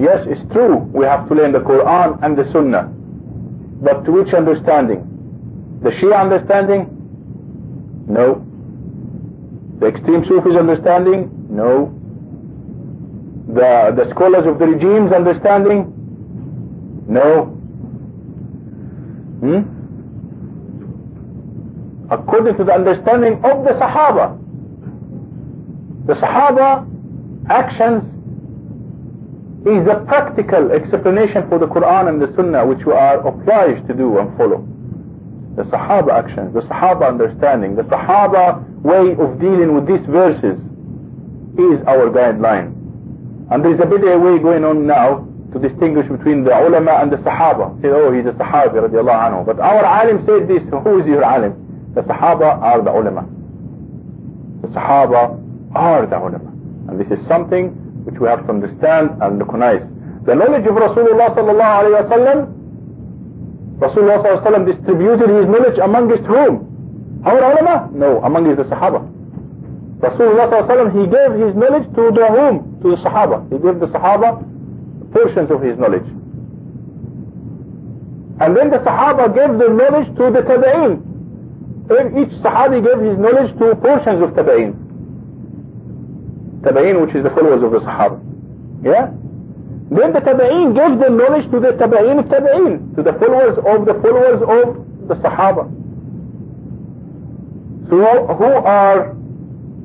Yes, it's true, we have to learn the Quran and the Sunnah. But to which understanding? The Shia understanding? No. The extreme Sufis understanding? No. The, the scholars of the regimes understanding? No. Hmm? According to the understanding of the Sahaba. The Sahaba actions is a practical explanation for the Quran and the Sunnah which we are obliged to do and follow. The Sahaba actions, the Sahaba understanding, the Sahaba way of dealing with these verses is our guideline. And there is a bit of a way going on now to distinguish between the ulama and the Sahaba. Say, oh, he's a Sahabi, radiallahu anhu. But our alim said this, who is your alim? The Sahaba are the ulama. The Sahaba are the ulama. And this is something which we have to understand and recognize. The knowledge of Rasulullah sallallahu alayhi wa sallam, Rasulullah sallallahu alayhi wa distributed his knowledge amongst whom? Our ulama? No, amongst the Sahaba. Rasulullah sallallahu alayhi wa he gave his knowledge to the whom? To the Sahaba. He gave the Sahaba portions of his knowledge. And then the Sahaba gave the knowledge to the Tabi'een. Each Sahabi gave his knowledge to portions of Tabi'een. Tabi'in which is the followers of the Sahaba. Yeah? Then the Tabi'in gave the knowledge to the Tabi'in of Tabi'in, to the followers of the followers of the Sahaba. So who are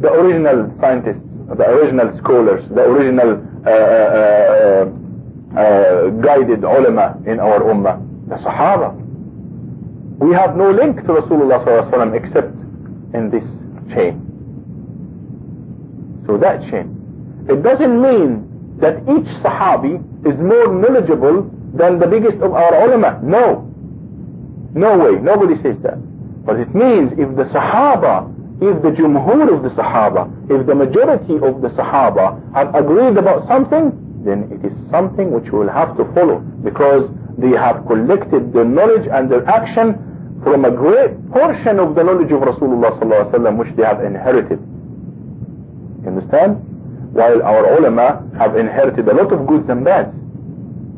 the original scientists, the original scholars, the original uh, uh, uh, guided ulama in our ummah? The Sahaba. We have no link to Rasulullah except in this chain. So that chain. It doesn't mean that each Sahabi is more knowledgeable than the biggest of our ulama. No. No way. Nobody says that. But it means if the Sahaba, if the Jumhur of the Sahaba, if the majority of the Sahaba have agreed about something, then it is something which we will have to follow because they have collected their knowledge and their action from a great portion of the knowledge of Rasulullah which they have inherited. Understand? While our ulama have inherited a lot of goods and bads.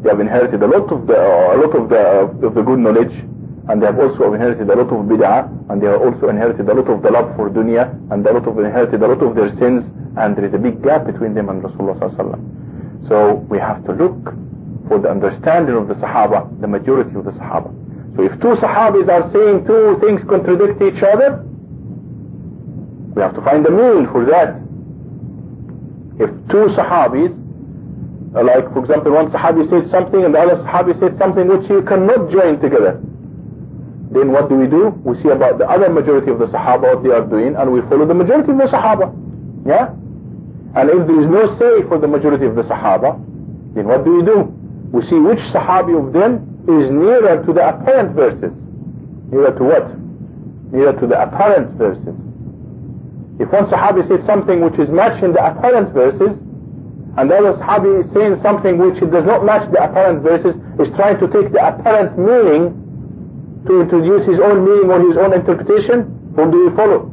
They have inherited a lot of the uh, a lot of the uh, of the good knowledge, and they have also inherited a lot of bid'ah, and they have also inherited a lot of the love for dunya, and a lot of inherited a lot of their sins, and there is a big gap between them and Rasulullah sallallahu So we have to look for the understanding of the Sahaba, the majority of the Sahaba. So if two Sahabis are saying two things contradict each other, we have to find a mean for that. If two Sahabis, like for example one Sahabi said something and the other Sahabi said something which you cannot join together, then what do we do? We see about the other majority of the Sahaba what they are doing and we follow the majority of the Sahaba. Yeah? And if there is no say for the majority of the Sahaba, then what do we do? We see which Sahabi of them is nearer to the apparent verses. Nearer to what? Nearer to the apparent verses. If one Sahabi says something which is matching the apparent verses, and the other Sahabi is saying something which does not match the apparent verses, is trying to take the apparent meaning to introduce his own meaning or his own interpretation, whom do we follow?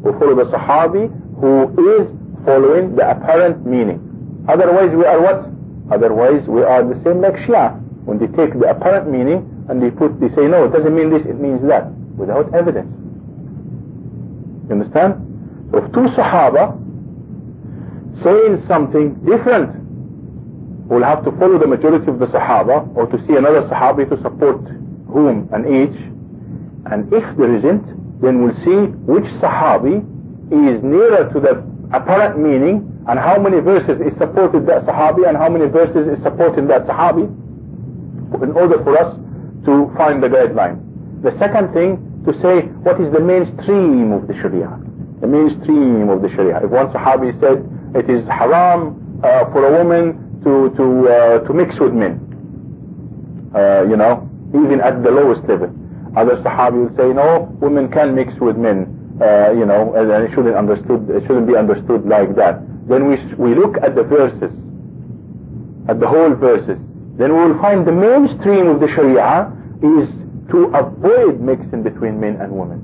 We follow the Sahabi who is following the apparent meaning. Otherwise we are what? Otherwise we are the same like Shia. When they take the apparent meaning and they put, they say no, it doesn't mean this, it means that, without evidence. You understand? Of two Sahaba saying something different, we'll have to follow the majority of the Sahaba or to see another Sahabi to support whom and each. And if there isn't, then we'll see which Sahabi is nearer to the apparent meaning and how many verses is supported that Sahabi and how many verses is supporting that Sahabi in order for us to find the guideline. The second thing, to say what is the mainstream of the Sharia the mainstream of the Sharia. If one Sahabi said it is haram uh, for a woman to to uh, to mix with men, uh, you know, even at the lowest level. Other Sahabi will say no, women can mix with men, uh, you know, and it shouldn't understood. It shouldn't be understood like that. Then we we look at the verses, at the whole verses. Then we will find the mainstream of the Sharia is to avoid mixing between men and women,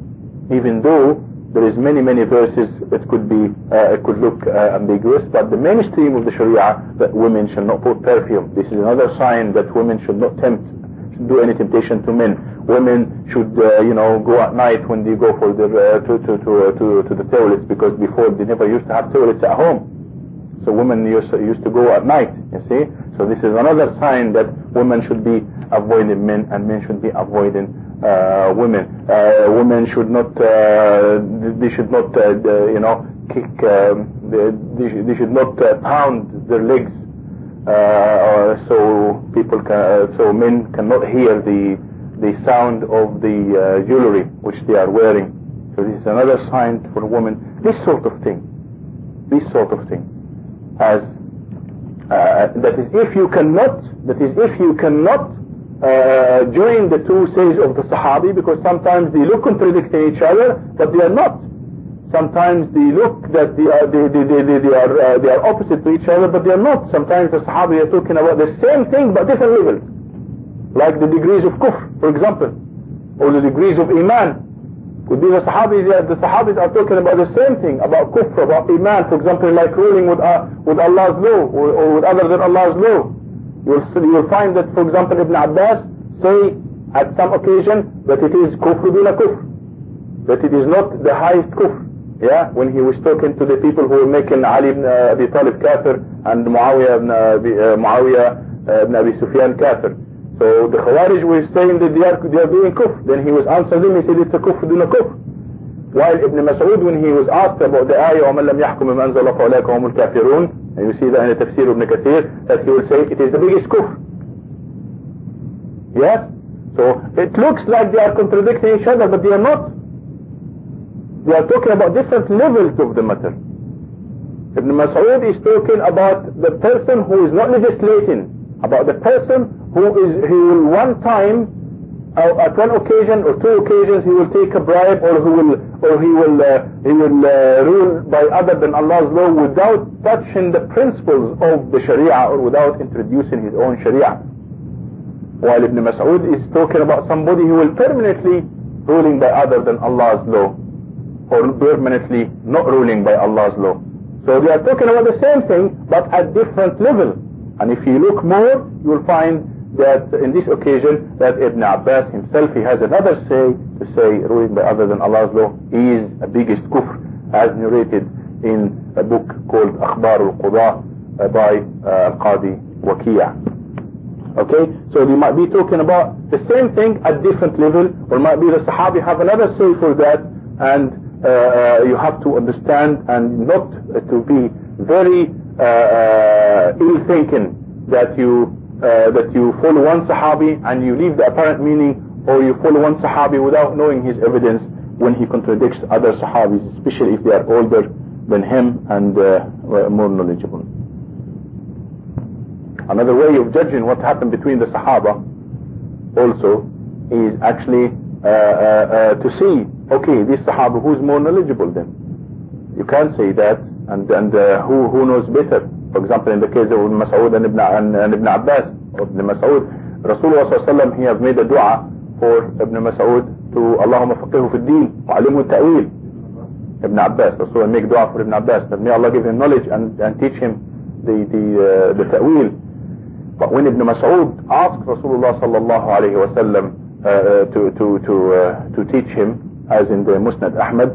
even though there is many many verses it could be uh, it could look uh, ambiguous but the mainstream of the sharia that women should not put perfume. This is another sign that women should not tempt should do any temptation to men. Women should uh, you know go at night when they go for their uh, to to to uh, to to the toilets because before they never used to have toilets at home. So women used used to go at night you see? So this is another sign that women should be avoiding men and men should be avoiding uh, women. Uh, women should not, uh, they should not, you know, kick, um, they, they, should not pound their legs so people can, so men cannot hear the the sound of the jewelry which they are wearing. So this is another sign for a woman. This sort of thing, this sort of thing, as uh, that is if you cannot, that is if you cannot uh, join the two says of the Sahabi because sometimes they look contradicting each other but they are not. Sometimes they look that they are they, they, they, they are uh, they are opposite to each other but they are not. Sometimes the Sahabi are talking about the same thing but different levels. Like the degrees of kufr for example or the degrees of iman. Could be the Sahabis the Sahabis are talking about the same thing about kufr about iman for example like ruling with uh, with Allah's law or, or with other than Allah's law You'll, you'll find that, for example, Ibn Abbas say at some occasion that it is kufr duna kufr, that it is not the highest kufr. Yeah, when he was talking to the people who were making Ali ibn uh, Abi Talib kafir and Muawiyah ibn, Abi, uh, Muawiyah uh, ibn Abi Sufyan kafir. So the Khawarij were saying that they are, they are doing kufr. Then he was answering them, he said it's a kufr duna kufr. While Ibn Mas'ud when he was asked about the ayah وَمَنْ لَمْ يَحْكُمْ بِمَا أَنزَلَ اللَّهُ فَأُولَٰئِكَ هُمُ الْكَافِرُونَ and you see that in the tafsir of Kathir that he will say it is the biggest kufr. Yes? So it looks like they are contradicting each other but they are not. They are talking about different levels of the matter. Ibn Mas'ud is talking about the person who is not legislating, about the person who is who will one time uh, at one occasion or two occasions he will take a bribe or he will or he will uh, he will uh, rule by other than Allah's law without touching the principles of the Sharia or without introducing his own Sharia. While Ibn Mas'ud is talking about somebody who will permanently ruling by other than Allah's law or permanently not ruling by Allah's law. So they are talking about the same thing but at different level. And if you look more, you will find that in this occasion that Ibn Abbas himself he has another say to say ruling by other than Allah's law is a biggest kufr as narrated in a book called Akhbar al-Qudah uh, by uh, Qadi Waqi'a. Okay, so they might be talking about the same thing at different level or might be the Sahabi have another say for that and uh, uh you have to understand and not to be very uh, uh, ill thinking that you uh, that you follow one Sahabi and you leave the apparent meaning or you follow one Sahabi without knowing his evidence when he contradicts other Sahabis, especially if they are older than him and uh, more knowledgeable. Another way of judging what happened between the Sahaba also is actually uh, uh, uh to see, okay, this Sahaba, who's more knowledgeable than? You can't say that, and, and uh, who, who knows better? For example, in the case of Mas'ud and Ibn, and, and Ibn Abbas, Ibn Mas'ud, Rasulullah sallallahu he have made a dua for Ibn Mas'ud to Allahumma faqihu fi din wa alimu ta'wil. Ibn Abbas, Rasulullah make dua for Ibn Abbas that may Allah give him knowledge and, and teach him the, the, uh, the ta'wil. But when Ibn Mas'ud asked Rasulullah sallallahu wa sallam uh, to, to, to, uh, to teach him, as in the Musnad Ahmad,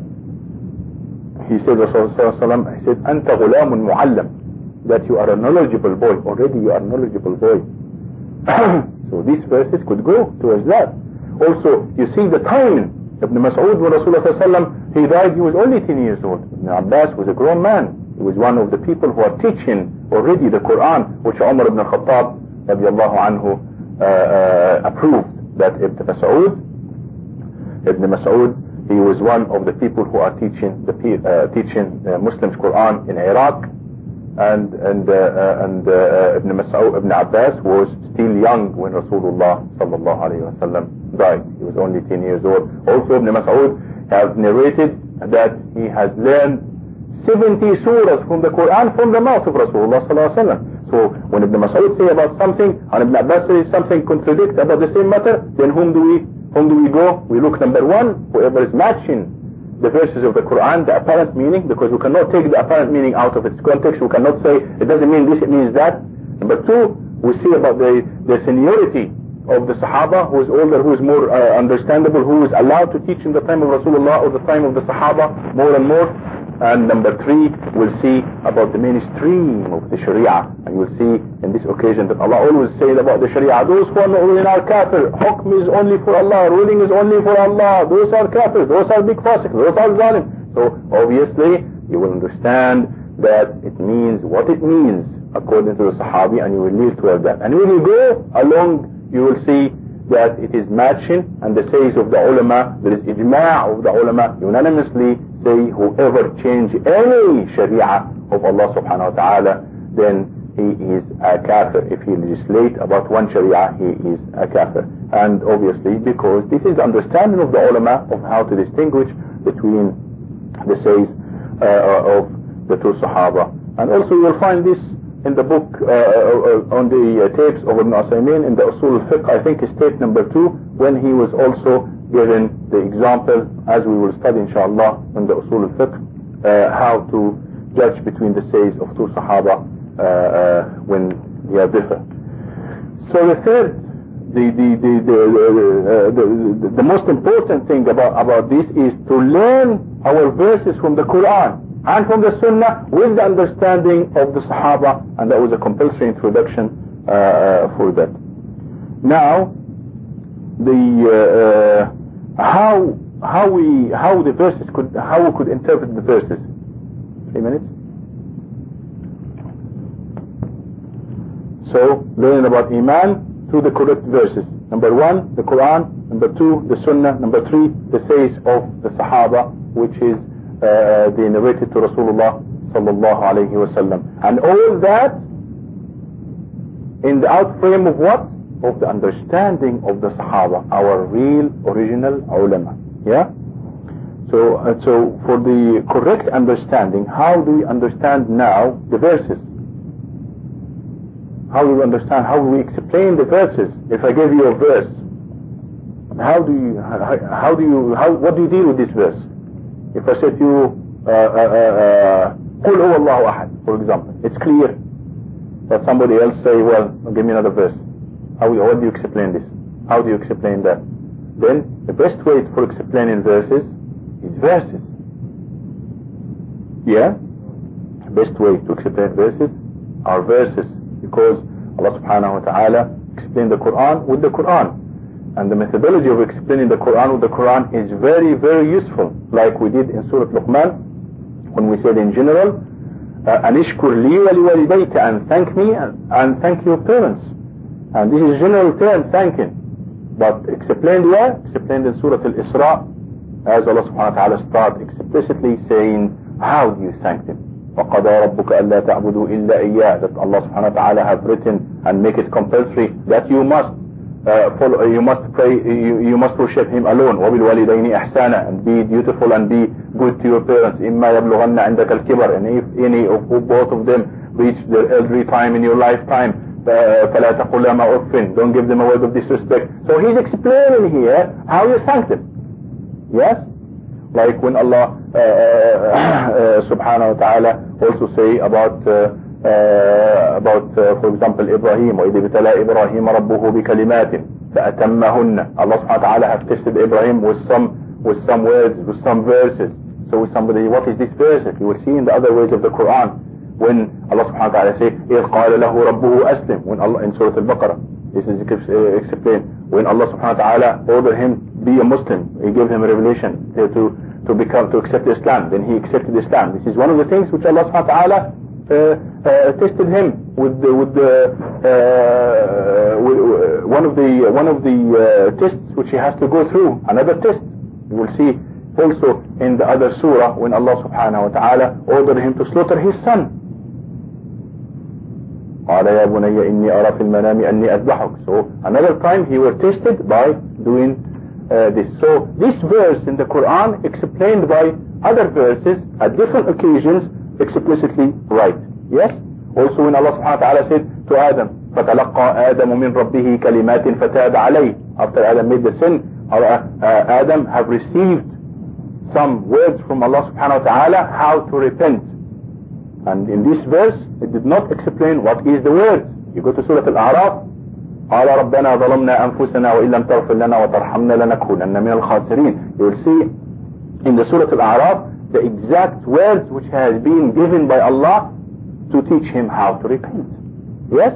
he said, Rasulullah he said, أنت غلام معلم that you are a knowledgeable boy. Already you are a knowledgeable boy. so these verses could go towards that. Also, you see the timing. Ibn Mas'ud when Rasulullah he died, he was only 10 years old. Ibn Abbas was a grown man. He was one of the people who are teaching already the Quran, which Umar ibn Khattab anhu uh, uh, approved. That Ibn Mas'ud, Ibn Mas'ud, he was one of the people who are teaching the uh, teaching the Muslims Quran in Iraq and and uh, uh, and uh, Ibn Mas'ud Ibn Abbas was still young when Rasulullah sallallahu alaihi wasallam died. He was only 10 years old. Also Ibn Mas'ud has narrated that he has learned 70 surahs from the Quran from the mouth of Rasulullah sallallahu alaihi wasallam. So when Ibn Mas'ud say about something and Ibn Abbas says something contradict about the same matter, then whom do we whom do we go? We look number one, whoever is matching the verses of the Quran, the apparent meaning, because we cannot take the apparent meaning out of its context. We cannot say it doesn't mean this, it means that. Number two, we see about the, the seniority of the Sahaba, who is older, who is more uh, understandable, who is allowed to teach in the time of Rasulullah or the time of the Sahaba more and more. And number three, we'll see about the mainstream of the Sharia. And you'll see in this occasion that Allah always said about the Sharia, those who are not ruling are kafir. Hukm is only for Allah. Ruling is only for Allah. Those are kafir. Those are big fasiq. Those are zalim. So obviously, you will understand that it means what it means according to the Sahabi and you will live toward that. And when you go along, you will see that it is matching and the says of the ulama, there is ijma' of the ulama unanimously say whoever change any sharia of Allah subhanahu wa ta'ala then he is a kafir. If he legislate about one sharia he is a kafir. And obviously because this is understanding of the ulama of how to distinguish between the says uh, of the two sahaba. And also you will find this in the book uh, uh, on the tapes of Ibn Uthaymin in the Usul al-Fiqh, I think is tape number two, when he was also given the example, as we will study inshallah in the Usul al-Fiqh, uh, how to judge between the says of two Sahaba uh, uh, when they are different. So the third, the the the the, the, the, the most important thing about about this is to learn our verses from the Quran and from the Sunnah with the understanding of the Sahaba and that was a compulsory introduction uh, uh, for that. Now, the uh, uh, how how we how the verses could how we could interpret the verses. Three minutes. So learning about Iman through the correct verses. Number one, the Quran. Number two, the Sunnah. Number three, the says of the Sahaba, which is uh, they narrated to Rasulullah sallallahu alayhi wasallam. And all that in the outframe of what? Of the understanding of the Sahaba, our real original ulama. Yeah? So, uh, so for the correct understanding, how do we understand now the verses? How do we understand, how do we explain the verses? If I give you a verse, how do you, how, how do you, how, what do you deal with this verse? If I said to you, قل هو الله أحد, for example, it's clear. But somebody else say, well, give me another verse. How, how do you explain this? How do you explain that? Then the best way for explaining verses is verses. Yeah? The best way to explain verses are verses because Allah subhanahu wa ta'ala explained the Quran with the Quran. And the methodology of explaining the Quran with the Quran is very, very useful. Like we did in Surah Luqman, when we said in general, li waliwalidayka and thank me and thank your parents. And this is general term, thanking. But explained where? Explained in Surah Al-Isra, as Allah subhanahu wa ta'ala start explicitly saying, how do you thank them? وَقَضَى رَبُّكَ أَلَّا تَعْبُدُوا إِلَّا إِيَّاهِ That Allah subhanahu wa ta'ala have written and make it compulsory that you must uh, follow, you must pray, you, you must worship Him alone. وَبِالْوَالِدَيْنِ إِحْسَانًا And be dutiful and be good to your parents. إِمَّا يَبْلُغَنَّ عِنْدَكَ الْكِبَرِ And if any of both of them reach their elderly time in your lifetime, uh, فَلَا تَقُلْ لَمَا أُفٍ Don't give them a word of disrespect. So He's explaining here how you thank them. Yes? Like when Allah uh, uh, subhanahu wa ta'ala also say about uh, uh, about uh, for example Ibrahim وإذ ابتلى إبراهيم ربه بكلمات فأتمهن Allah subhanahu wa ta'ala have tested Ibrahim with some with some words with some verses so with somebody what is this verse you will see in the other ways of the Quran when Allah subhanahu wa ta'ala say إذ قال له ربه أسلم when Allah in Surah Al-Baqarah this is explained when Allah subhanahu wa ta'ala ordered him be a Muslim he gave him a revelation to, to to become to accept Islam then he accepted Islam this is one of the things which Allah subhanahu wa ta'ala uh, uh, tested him with the, with the uh, with, one of the one of the tests which he has to go through. Another test you will see also in the other surah when Allah subhanahu wa ta'ala ordered him to slaughter his son. قال يا بني إني أرى في المنام أني أذبحك. So another time he was tested by doing uh, this. So this verse in the Quran explained by other verses at different occasions explicitly right. Yes? Also when Allah subhanahu wa ta'ala said to Adam, فَتَلَقَّى آدَمُ مِنْ رَبِّهِ كَلِمَاتٍ فَتَابَ عَلَيْهِ After Adam made the sin, uh, uh, Adam have received some words from Allah subhanahu wa ta'ala how to repent. And in this verse, it did not explain what is the word. You go to Surah Al-A'raf, قال ربنا ظلمنا أنفسنا وإن لم تغفر لنا وترحمنا لنكونن من الخاسرين. You will see in the Surah Al-A'raf the exact words which has been given by Allah to teach him how to repent. Yes?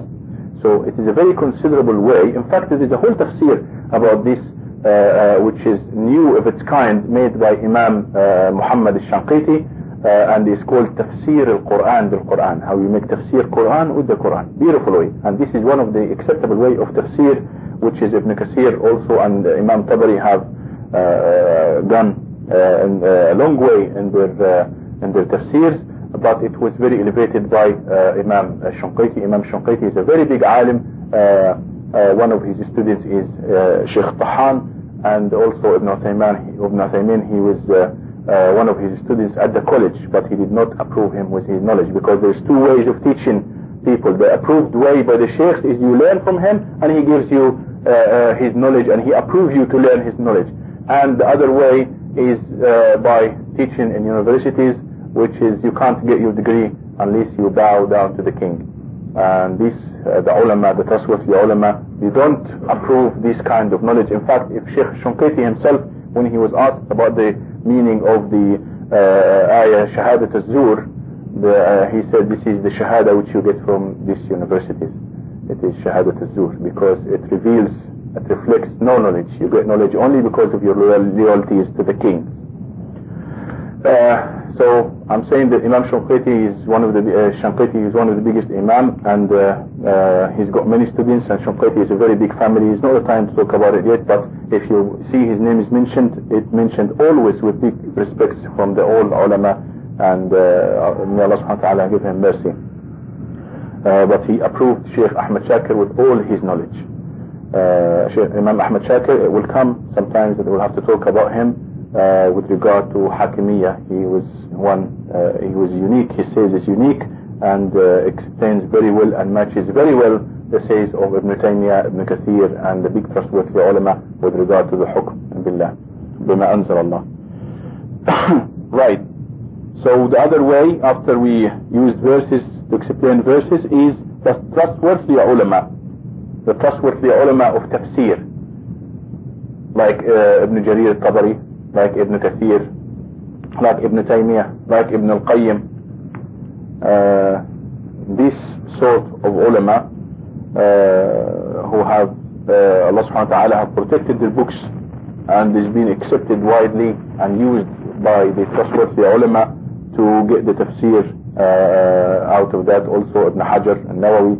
So it is a very considerable way. In fact, there is a whole tafsir about this uh, uh, which is new of its kind made by Imam uh, Muhammad al-Shanqiti uh, and it's called Tafsir al-Quran bil-Quran. How you make Tafsir Quran with the Quran. Beautiful way. And this is one of the acceptable way of Tafsir which is Ibn Kathir also and Imam Tabari have uh, uh gone uh, in, uh, a long way in their, uh, in their Tafsirs but it was very elevated by Imam Shanqiti. Imam Shanqiti is a very big alim. one of his students is Sheikh Tahan and also Ibn Uthaymin, Ibn Uthaymin he was uh, one of his students at the college, but he did not approve him with his knowledge because there's two ways of teaching people. The approved way by the sheikhs is you learn from him and he gives you uh, uh, his knowledge and he approves you to learn his knowledge. And the other way is uh, by teaching in universities, which is you can't get your degree unless you bow down to the king. And this, uh, the ulama, the trustworthy ulama, they don't approve this kind of knowledge. In fact, if Sheikh Shanqiti himself, when he was asked about the meaning of the uh, ayah shahadat az-zur uh, he said this is the shahada which you get from these universities. It is shahadat az-zur because it reveals it reflects no knowledge. You get knowledge only because of your loyalties to the king. Uh, so I'm saying that Imam Shanqiti is one of the uh, is one of the biggest Imam and uh, uh, he's got many students and Shanqiti is a very big family. It's not the time to talk about it yet, but if you see his name is mentioned, it mentioned always with big respects from the old ulama and uh, may Allah subhanahu wa ta'ala give him mercy. Uh, but he approved Sheikh Ahmed Shakir with all his knowledge. Uh, Sheikh Imam Ahmed Shakir it will come sometimes that we'll have to talk about him uh, with regard to Hakimiyya. He was one, uh, he was unique, he says is unique and uh, explains very well and matches very well the says of Ibn Taymiyyah, Ibn Kathir and the big trustworthy ulama with regard to the hukm billah, bima anzal Allah. right. So the other way after we used verses to explain verses is the trustworthy ulama, the trustworthy ulama of tafsir, like uh, Ibn Jarir al-Tabari, like Ibn Kathir, like Ibn Taymiyyah, like Ibn al-Qayyim, uh, this sort of ulama uh, who have uh, Allah subhanahu wa ta'ala have protected their books and is being accepted widely and used by the trustworthy ulama to get the tafsir uh, out of that. Also Ibn Hajar and Nawawi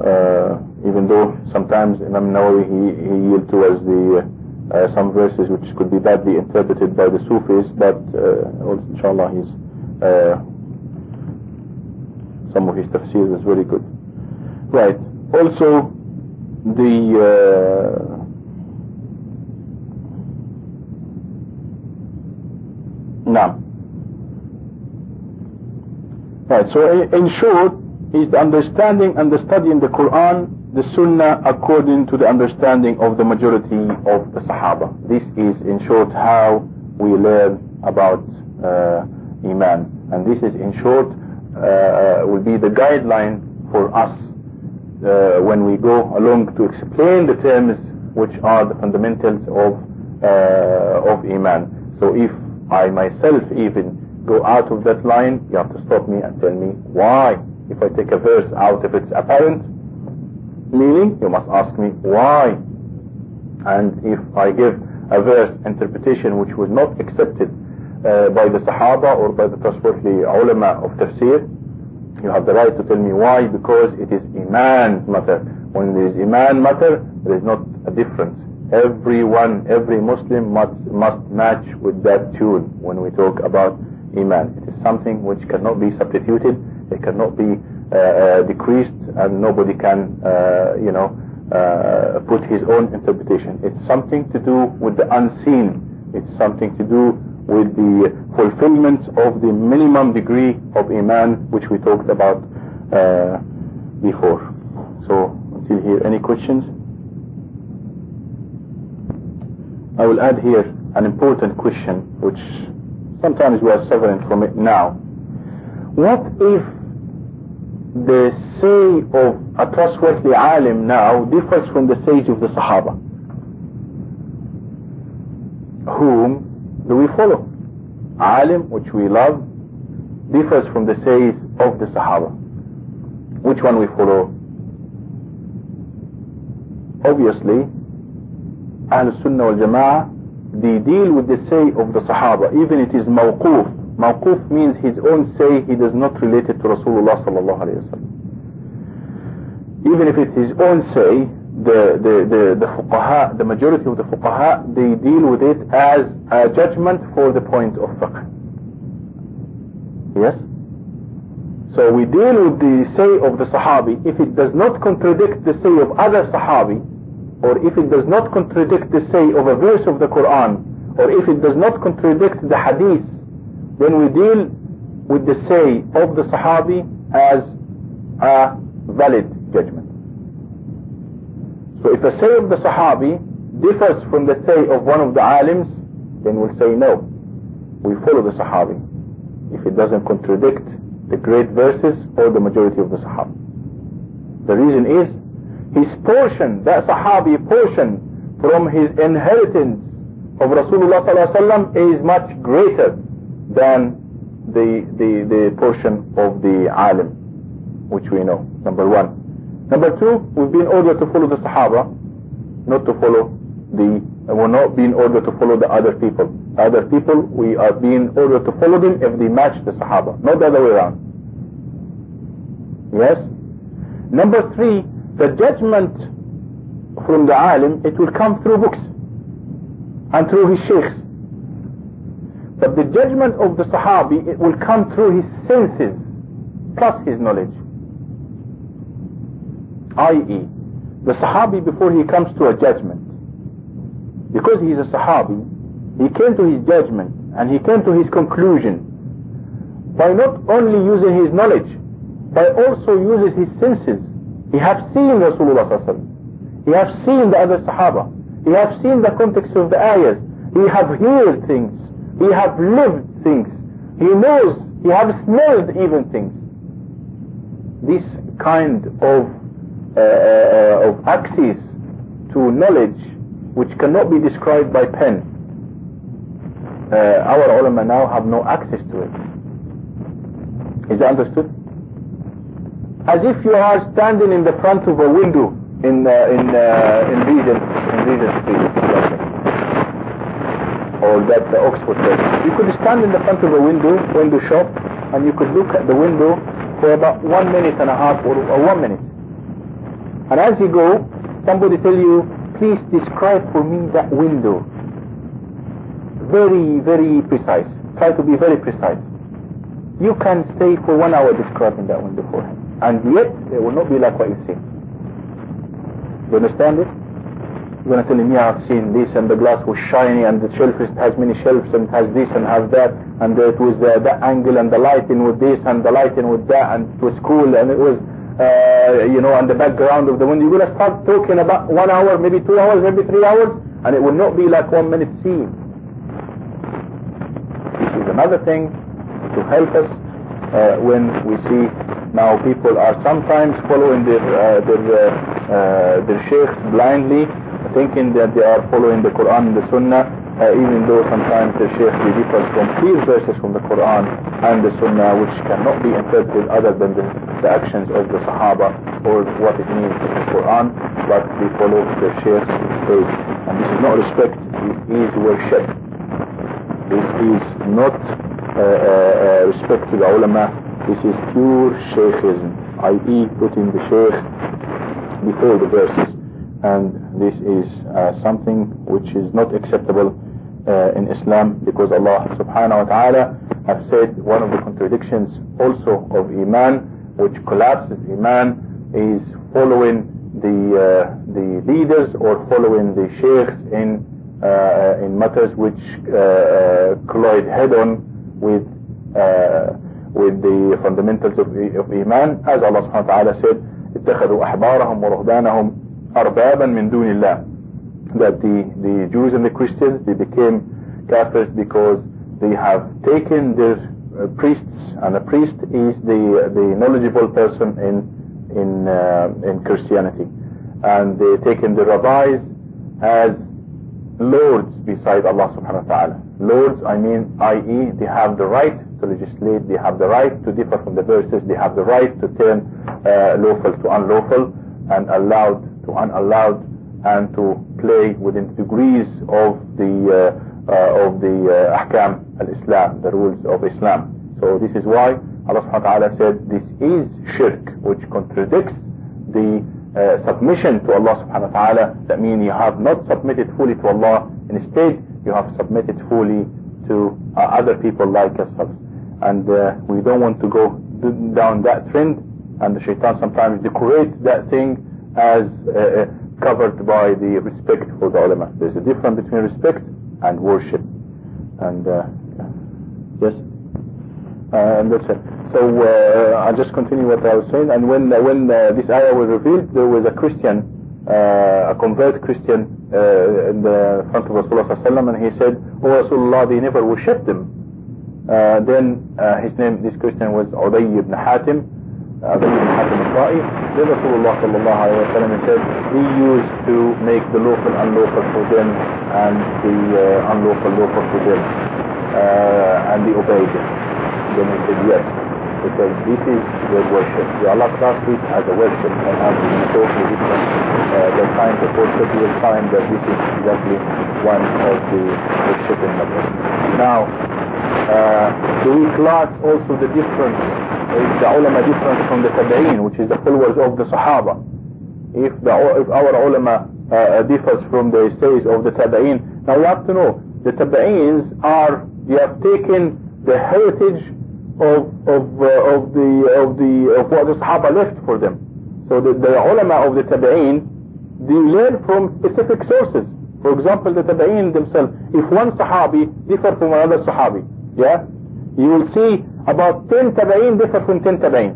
uh, even though sometimes Imam Nawawi he, he yield towards the uh, some verses which could be badly interpreted by the Sufis, but uh, inshallah his uh, some of his tafsir is very good. Right. Also, the uh, now. Right. So, in short, is the understanding and the studying the Quran the Sunnah according to the understanding of the majority of the Sahaba. This is in short how we learn about uh, Iman. And this is in short uh, will be the guideline for us uh, when we go along to explain the terms which are the fundamentals of uh, of Iman. So if I myself even go out of that line, you have to stop me and tell me why. If I take a verse out of its apparent meaning, you must ask me why. And if I give a verse interpretation which was not accepted uh, by the Sahaba or by the trustworthy ulama of tafsir, you have the right to tell me why, because it is Iman matter. When there is Iman matter, there is not a difference. Everyone, every Muslim must, must match with that tune when we talk about Iman. It is something which cannot be substituted, it cannot be Uh, uh, decreased and nobody can, uh, you know, uh, put his own interpretation. It's something to do with the unseen. It's something to do with the fulfillment of the minimum degree of Iman which we talked about before. So until here, any questions? I will add here an important question, which sometimes we are suffering from it now. What if the say of a trustworthy alim now differs from the sage of the Sahaba? Whom do we follow? Alim, which we love, differs from the sage of the Sahaba. Which one we follow? Obviously, Ahl Sunnah wal Jama'ah, they deal with the say of the Sahaba, even it is mawquf. Mawquf means his own say, he does not relate it to Rasulullah sallallahu alayhi wa Even if it's his own say, the, the, the, the fuqaha, the majority of the fuqaha, they deal with it as a judgment for the point of fiqh. Yes? So we deal with the say of the Sahabi if it does not contradict the say of other Sahabi or if it does not contradict the say of a verse of the Quran, or if it does not contradict the hadith, then we deal with the say of the Sahabi as a valid judgment. So if the say of the Sahabi differs from the say of one of the alims, then we'll say no. We follow the Sahabi. If it doesn't contradict the great verses or the majority of the Sahaba. The reason is his portion, that Sahabi portion from his inheritance of Rasulullah is much greater than the, the, the portion of the alim, which we know, number one. Number two, we've been ordered to follow the Sahaba, not to follow the, we're not being ordered to follow the other people. Other people, we are being ordered to follow them if they match the Sahaba, not the other way around. Yes? Number three, the judgment from the alim, it will come through books and through his sheikhs. But the judgment of the Sahabi, it will come through his senses plus his knowledge. I.e., the Sahabi before he comes to a judgment, because he is a Sahabi, he came to his judgment and he came to his conclusion by not only using his knowledge, but also uses his senses he has seen Rasulullah He has seen the other Sahaba. He has seen the context of the ayahs. He has heard things. He have lived things. He knows. He have smelled even things. This kind of uh, uh, of access to knowledge which cannot be described by pen. Uh, our ulama now have no access to it. Is that understood? as if you are standing in the front of a window in uh, in uh, in Regent in Regent Street, or that uh, Oxford Street. You could stand in the front of a window window shop, and you could look at the window for about one minute and a half or, or one minute. And as you go, somebody tell you, please describe for me that window. Very, very precise. Try to be very precise. You can stay for one hour describing that window for him and yet it will not be like what you see. You understand it? You're going to tell him, yeah, I've seen this and the glass was shiny and the shelf has many shelves and has this and has that and it was uh, that angle and the lighting with this and the lighting with that and it was cool and it was, uh, you know, and the background of the window. You're going to start talking about one hour, maybe two hours, maybe three hours and it will not be like one minute scene. This is another thing to help us uh, when we see now people are sometimes following their uh, their uh, uh, their sheikhs blindly, thinking that they are following the Quran and the Sunnah, uh, even though sometimes the sheikh differs from clear verses from the Quran and the Sunnah, which cannot be interpreted other than the, the actions of the Sahaba or what it means in the Quran, but they follow the sheikh's state. And this is not respect; it is worship. This is not uh, uh, respect to the ulama this is pure Shaykhism, i.e. putting the Shaykh before the verses And this is uh, something which is not acceptable uh, in Islam because Allah subhanahu wa ta'ala has said one of the contradictions also of Iman which collapses Iman is following the uh, the leaders or following the sheikhs in uh, in matters which uh, uh, collide head on with with the fundamentals of, of Iman as Allah subhanahu wa ta'ala said اتخذوا أحبارهم ورهبانهم arbaban min dunillah that the, the Jews and the Christians they became Kafirs because they have taken their uh, priests and a priest is the the knowledgeable person in in uh, in Christianity. And they taken the rabbis as lords beside Allah subhanahu wa ta'ala. Lords I mean i.e. they have the right to legislate they have the right to differ from the verses they have the right to turn uh, lawful to unlawful and allowed to unallowed and to play within degrees of the uh, uh, of the uh, ahkam al-Islam, the rules of Islam. So this is why Allah subhanahu wa ta'ala said this is shirk which contradicts the uh, submission to Allah subhanahu wa ta'ala. That means you have not submitted fully to Allah. Instead, you have submitted fully to uh, other people like yourself. And uh, we don't want to go down that trend. And the shaitan sometimes decorate that thing as uh, covered by the respect for the ulama. There's a difference between respect and worship. And uh, yes, uh, and that's it. So uh, I'll just continue what I was saying. And when when this ayah was revealed, there was a Christian, a convert Christian in the front of Rasulullah and he said, "Oh Rasulullah, they never worshipped him." then his name, this Christian was Uday ibn Hatim. Adi ibn Hatim al-Ta'i, then Rasulullah sallallahu alayhi wa said, he used to make the lawful unlawful for them and the uh, unlawful lawful for them. Uh, and they obeyed him. Then he said, yes, because this is their worship. The Allah class this as a worship and as we totally different uh, the kind of worship, you will find that this is exactly one of the worshiping methods. Now, uh, do we class also the difference is the ulama different from the tabi'een, which is the followers of the Sahaba? If, the, if our ulama uh, differs from the says of the tabi'een, now you have to know, the tabi'eens are, they have taken the heritage of, of, uh, of the, of the, of what the Sahaba left for them. So the, the ulama of the tabi'een, they learn from specific sources. For example, the tabi'een themselves, if one Sahabi differ from another Sahabi, yeah, you will see about 10 tabain differ from 10 tabain.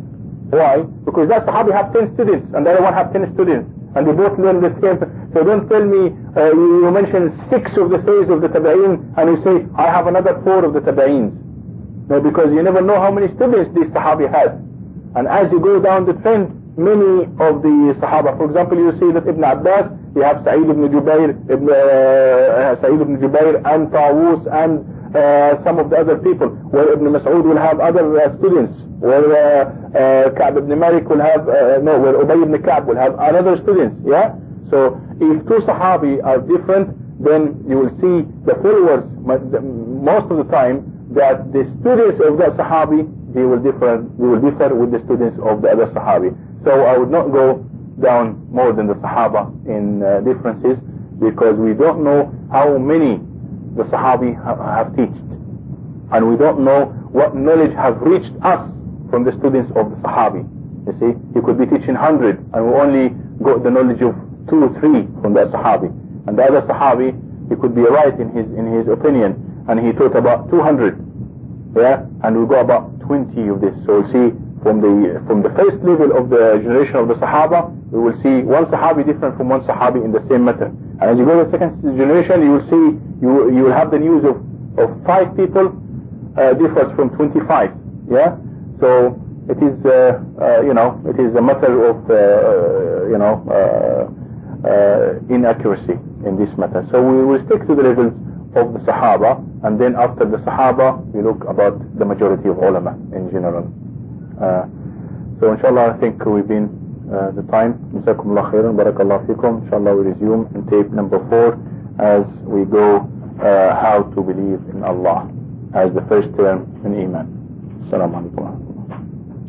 Why? Because that Sahabi have 10 students and the other one have 10 students and they both learn the same. So don't tell me uh, you, mention six of the says of the tabain and you say I have another four of the tabains. No, because you never know how many students this Sahabi has. And as you go down the trend, many of the Sahaba, for example, you see that Ibn Abbas, you have Sa'id ibn Jubair, Ibn, uh, Sa'id ibn Jubair and Tawus and uh, some of the other people where Ibn Mas'ud will have other uh, students where uh, uh, Ka'b ibn Malik will have uh, no where Ubay ibn Ka'b will have another students yeah? So if two Sahabi are different then you will see the followers most of the time that the students of that Sahabi they will differ they will differ with the students of the other Sahabi. So I would not go down more than the Sahaba in uh, differences because we don't know how many the Sahabi have, have taught. And we don't know what knowledge have reached us from the students of the Sahabi. You see, he could be teaching 100 and we only got the knowledge of two or three from that Sahabi. And the other Sahabi, he could be right in his in his opinion and he taught about 200. Yeah, and we got about 20 of this. So we see from the from the first level of the generation of the Sahaba, we will see one Sahabi different from one Sahabi in the same matter. And as you go to the second generation, you will see, you, you will have the news of, of five people uh, differs from 25. Yeah? So it is, uh, uh, you know, it is a matter of, uh, uh, you know, uh, inaccuracy in this matter. So we will stick to the levels of the Sahaba, and then after the Sahaba, we look about the majority of ulama in general. so inshallah, I think we've been uh, the time. جزاكم الله خيرا بارك الله فيكم. Inshallah we resume in tape number four as we go uh, how to believe in Allah as the first term in Iman. Assalamu alaikum.